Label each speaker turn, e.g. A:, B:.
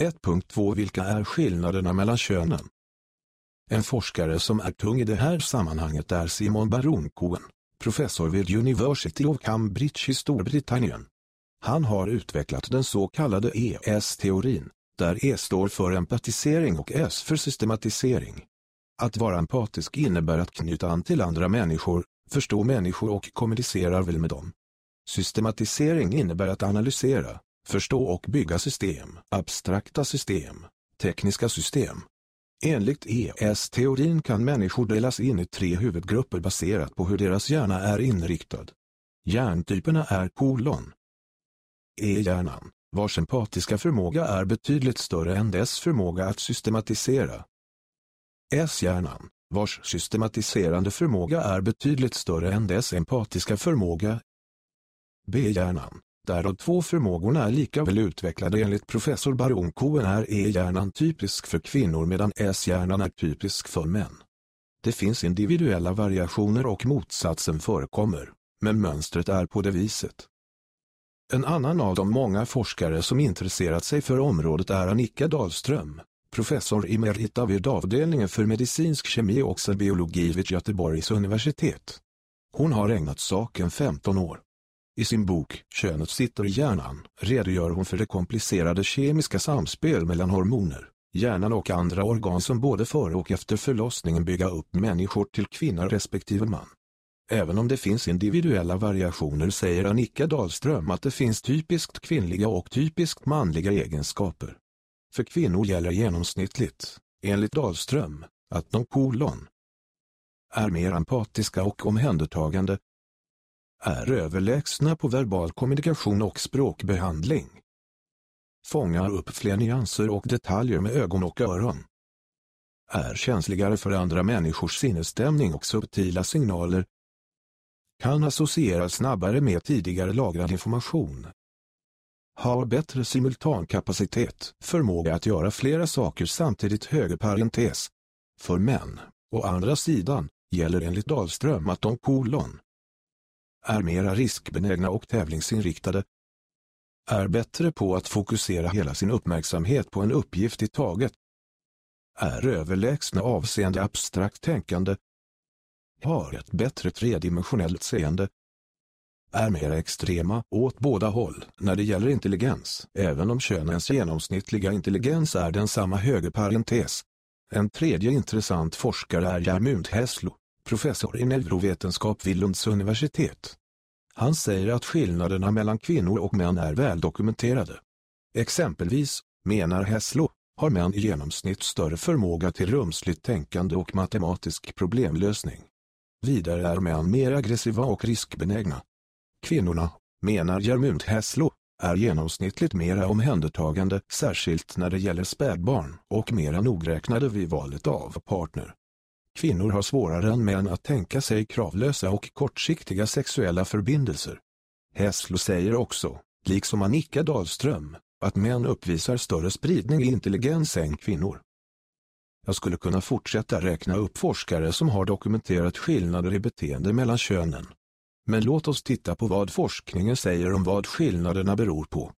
A: 1.2 Vilka är skillnaderna mellan könen? En forskare som är tung i det här sammanhanget är Simon Baron-Cohen, professor vid University of Cambridge i Storbritannien. Han har utvecklat den så kallade ES-teorin, där E står för empatisering och S för systematisering. Att vara empatisk innebär att knyta an till andra människor, förstå människor och kommunicera väl med dem. Systematisering innebär att analysera, förstå och bygga system, abstrakta system, tekniska system. Enligt ES-teorin kan människor delas in i tre huvudgrupper baserat på hur deras hjärna är inriktad. Hjärntyperna är kolon. E-hjärnan, vars empatiska förmåga är betydligt större än dess förmåga att systematisera. S-hjärnan, vars systematiserande förmåga är betydligt större än dess empatiska förmåga. B-hjärnan, där de två förmågorna är lika väl utvecklade enligt professor Baron Cohen är E-hjärnan typisk för kvinnor medan S-hjärnan är typisk för män. Det finns individuella variationer och motsatsen förekommer, men mönstret är på det viset. En annan av de många forskare som intresserat sig för området är Annika Dahlström, professor emerita vid avdelningen för medicinsk kemi och biologi vid Göteborgs universitet. Hon har ägnat saken 15 år. I sin bok Könet sitter i hjärnan redogör hon för det komplicerade kemiska samspel mellan hormoner, hjärnan och andra organ som både före och efter förlossningen bygga upp människor till kvinna respektive man. Även om det finns individuella variationer säger Annika Dahlström att det finns typiskt kvinnliga och typiskt manliga egenskaper. För kvinnor gäller genomsnittligt, enligt Dahlström, att de kolon är mer empatiska och omhändertagande, är överlägsna på verbal kommunikation och språkbehandling. Fångar upp fler nyanser och detaljer med ögon och öron. Är känsligare för andra människors sinnesstämning och subtila signaler. Kan associera snabbare med tidigare lagrad information. Har bättre simultankapacitet, förmåga att göra flera saker samtidigt höger parentes. För män, å andra sidan, gäller enligt Dahlström att de kolon är mera riskbenägna och tävlingsinriktade, är bättre på att fokusera hela sin uppmärksamhet på en uppgift i taget, är överlägsna avseende abstrakt tänkande, har ett bättre tredimensionellt seende, är mer extrema åt båda håll när det gäller intelligens, även om könens genomsnittliga intelligens är densamma höger parentes. En tredje intressant forskare är Järmund Hässlo, professor i neurovetenskap vid Lunds universitet. Han säger att skillnaderna mellan kvinnor och män är väl dokumenterade. Exempelvis, menar Hässlo, har män i genomsnitt större förmåga till rumsligt tänkande och matematisk problemlösning. Vidare är män mer aggressiva och riskbenägna. Kvinnorna, menar Jermund Hässlo, är genomsnittligt mera omhändertagande särskilt när det gäller spädbarn och mera nogräknade vid valet av partner. Kvinnor har svårare än män att tänka sig kravlösa och kortsiktiga sexuella förbindelser. Hässlo säger också, liksom Annika Dahlström, att män uppvisar större spridning i intelligens än kvinnor. Jag skulle kunna fortsätta räkna upp forskare som har dokumenterat skillnader i beteende mellan könen. Men låt oss titta på vad forskningen säger om vad skillnaderna beror på.